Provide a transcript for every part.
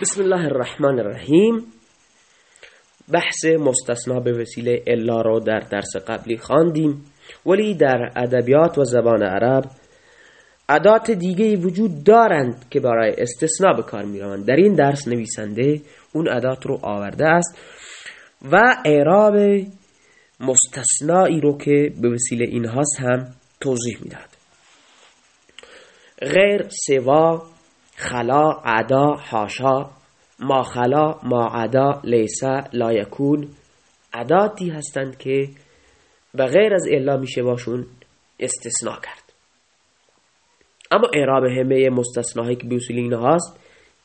بسم الله الرحمن الرحیم بحث مستثنا به وسیله الا رو در درس قبلی خواندیم. ولی در ادبیات و زبان عرب ادات دیگه وجود دارند که برای استثناء به کار می‌روند. در این درس نویسنده اون ادات رو آورده است و اعراب مستثنایی رو که به وسیله اینهاست هم توضیح می‌داد غیر سوا خلا عدا حاشا ما خلا ما عدا لیسا لا یکون عداتی هستند که به غیر از الا میشه باشون استثناء کرد. اما اعراب همه مستثناهایی که به اصول هست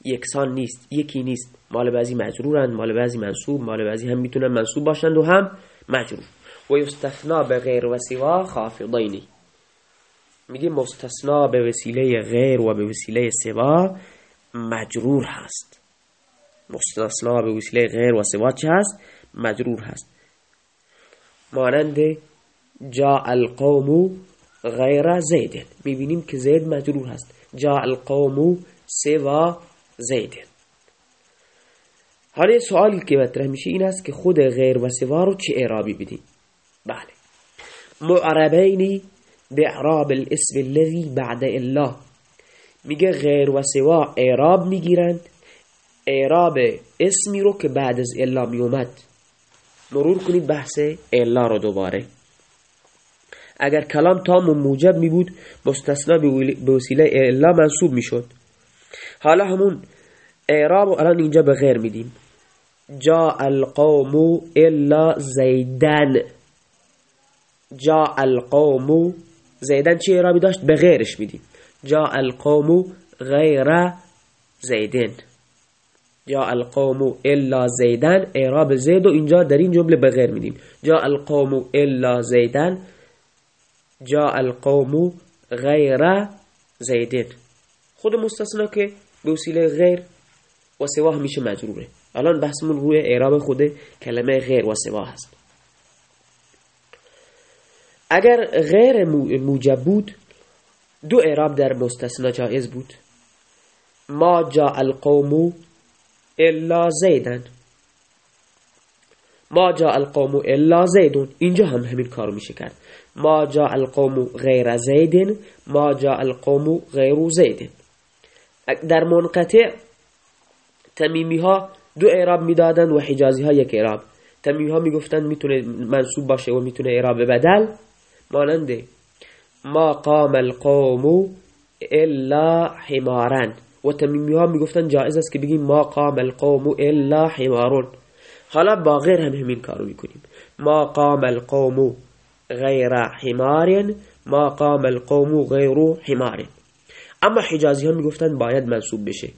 یکسان نیست یکی نیست. مال بعضی مجرورند مال بعضی منصوب مال بعضی هم می‌تونن منصوب باشند و هم مجرور. و یستثنا به غیر و سوا خافضینی میگه مستثنا به وسیله غیر و به وسیله سوا مجرور هست. مستثنا به وسیله غیر و سوا چه هست؟ مجرور هست. مانند جا القوم غیر زید. می‌بینیم که زید مجرور هست. جا القوم سوا زید. حالا سوالی که مطرح میشه این است که خود غیر و سوا رو چه اعرابی بدیم؟ بله. معربینی به اعراب الاسم الذي بعد الله. میگه غیر و سوا اعراب می‌گیرند. اعراب اسمی رو که بعد از الا میومد. مرور کنید بحث الا رو دوباره. اگر کلام تام و موجب می بود مستثنا به وسیله الا منصوب می شد حالا همون اعراب الان اینجا به غیر میدیم. جا القوم الا زیدن. جا القوم زیدن چه اعرابی داشت به غیرش میدیم. جا القوم غیر زیدن. جا القوم الا زیدن. اعراب زید و اینجا در این جمله به غیر میدیم. جا القوم الا زیدن. جا القوم غیر زیدن. خود مستثنا که به وسیله غیر و سوا همیشه مجروره. الان بحثمون روی اعراب خود کلمه غیر و سوا هست. اگر غیر موجب بود دو اعراب در مستثنا جایز بود. ما جا القوم الا زیدن. ما جا القوم الا زیدون. اینجا هم همین کارو میشه کرد. ما جا القوم غیر زیدن ما جا القوم غیر زیدن. در منقطع تمیمی ها دو اعراب می‌دادن و حجازی ها یک اعراب. تمیمی ها می‌گفتن می‌تونه منصوب باشه و می‌تونه اعراب بدل. مانند ما قام القوم إلا حمارن و تمیمی ها میگفتن جائز است که بگیم ما قام القوم إلا حمارون. حالا با غیر هم همین کارو میکنیم ما قام القوم غیر حمار ما قام القوم غیر حمار أما حجازی ها میگفتن باید منصوب بشه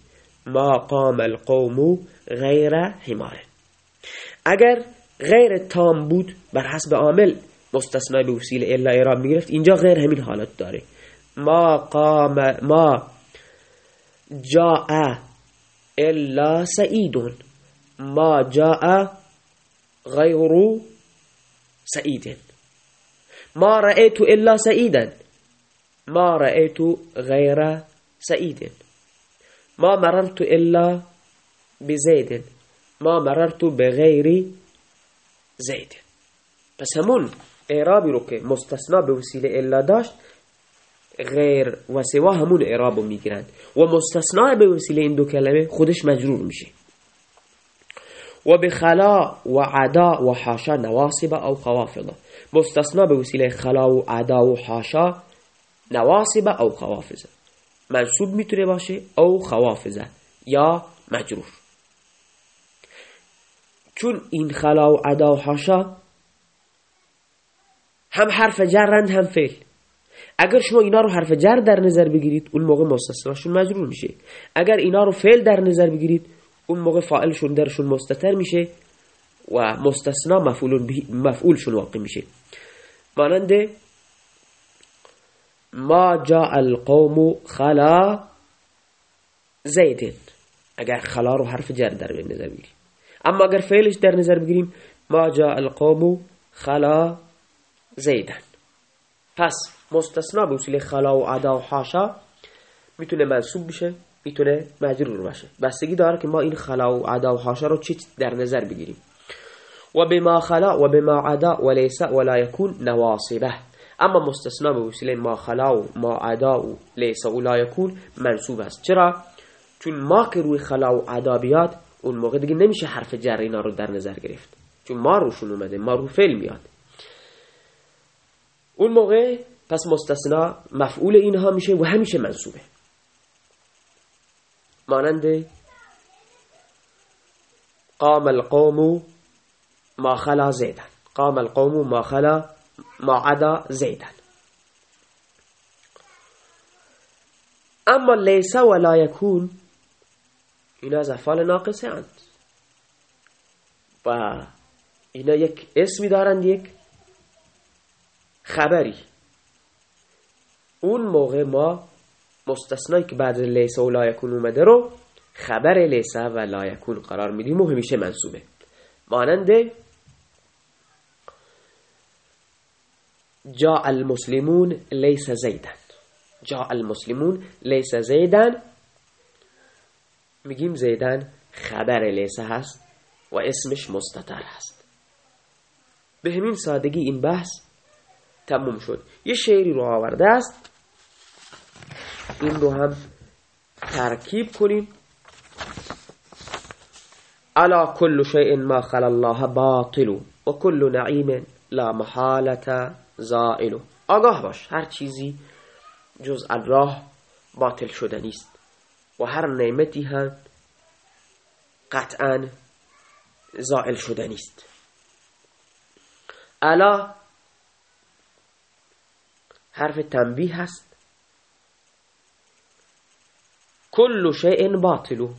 ما قام القوم غیر حمار اگر غیر تام بود بر حسب عامل مستثنا به وسیله الا اعراب میگرفت اینجا غیر همین حالت داره ما قام ما جاء إلا سعیدون ما جاء غیر سعید ما رأيت إلا سعیدا ما رأيت غیر سعید ما مررت إلا بزید ما مررت بغیر زید پس همون اعرابی رو که مستثنا به وسیله الا داشت غیر و سوا همون اعرابو می‌گیرند و مستثنا به وسیله این دو کلمه خودش مجرور میشه. و بخلا و عدا و حاشا نواصب او خوافضه مستثنا به وسیله خلا و عدا و حاشا نواصب او خوافضه منصوب می‌تونه باشه او خوافضه یا مجرور. چون این خلا و عدا و حاشا هم حرف جرند هم فعل. اگر شما اینا رو حرف جر در نظر بگیرید اون موقع مستثناشون مجرور میشه. اگر اینا رو فعل در نظر بگیرید اون موقع فاعلشون درشون مستتر میشه و مستثنا مفعولشون واقع میشه. مانند ما جاء القوم خلا زید اگر خلا رو حرف جر در نظر بگیریم. اما اگر فعلش در نظر بگیریم ما جاء القوم خلا زیدن. پس مستثنا به وسیله خلا و عدا و حاشا می‌تونه منصوب بشه می‌تونه مجرور باشه. بستگی داره که ما این خلا و عدا و حاشا رو چی در نظر بگیریم. و بما خلا و بما عدا و لیس ولا یکون نواصبه. اما مستثنا به وسیله ما خلا و ما عدا و لیس و لا یکون منصوب است. چرا؟ چون ما که روی خلا و عدا بیاد اون موقع دیگه نمیشه حرف جر اینا رو در نظر گرفت. چون ما روشون اومده ما رو فعل میاد. اون موقع پس مستثنا مفعول اینها میشه و همیشه منصوبه. مانند قام القوم ما خلا زیدن. قام القوم ما خلا ما عدا زیدن. اما لیس ولا یکون اینا از افعال ناقصه اند. و اینا یک اسمی دارند یک خبری. اون موقع ما مستثنایی که بعد لیس و لایکون اومده رو خبر لیس و لایکون قرار میدیم و همیشه منصوبه. مانند جا المسلمون لیس زیدن. جا المسلمون لیس زیدن. میگیم زیدن خبر لیس هست و اسمش مستتر هست. به همین سادگی این بحث تموم شد. یه شعری رو آورده است. این رو هم ترکیب کنیم. الا كل شيء ما خل الله باطل و كل نعیم لا محالة زائل. آگاه باش هر چیزی جز الله باطل شده نیست. و هر نعمتی هم قطعا زائل شده نیست. الا حرف تنبیه هست. کل شیء باطلو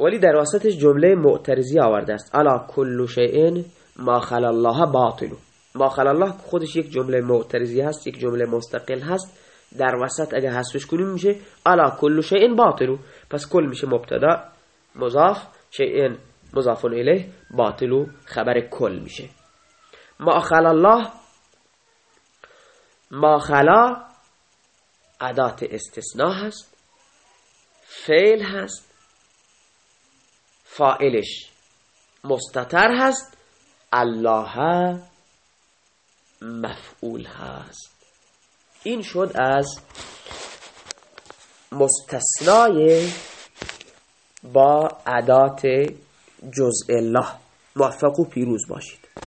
ولی در وسطش جمله معترضی آورده است. الا کل شیء ما خل الله باطلو ما خل الله خودش یک جمله معترضی هست یک جمله مستقل هست. در وسط اگه حذفش کنیم میشه الا کل شیء باطلو پس کل میشه مبتدا مضاف شیء مضاف الیه باطلو خبر کل میشه. ما خل الله ما خلا عدات استثناء هست فعل هست فائلش مستتر هست الله مفعول هست. این شد از مستثنای با عدات جزء الله. موفق و پیروز باشید.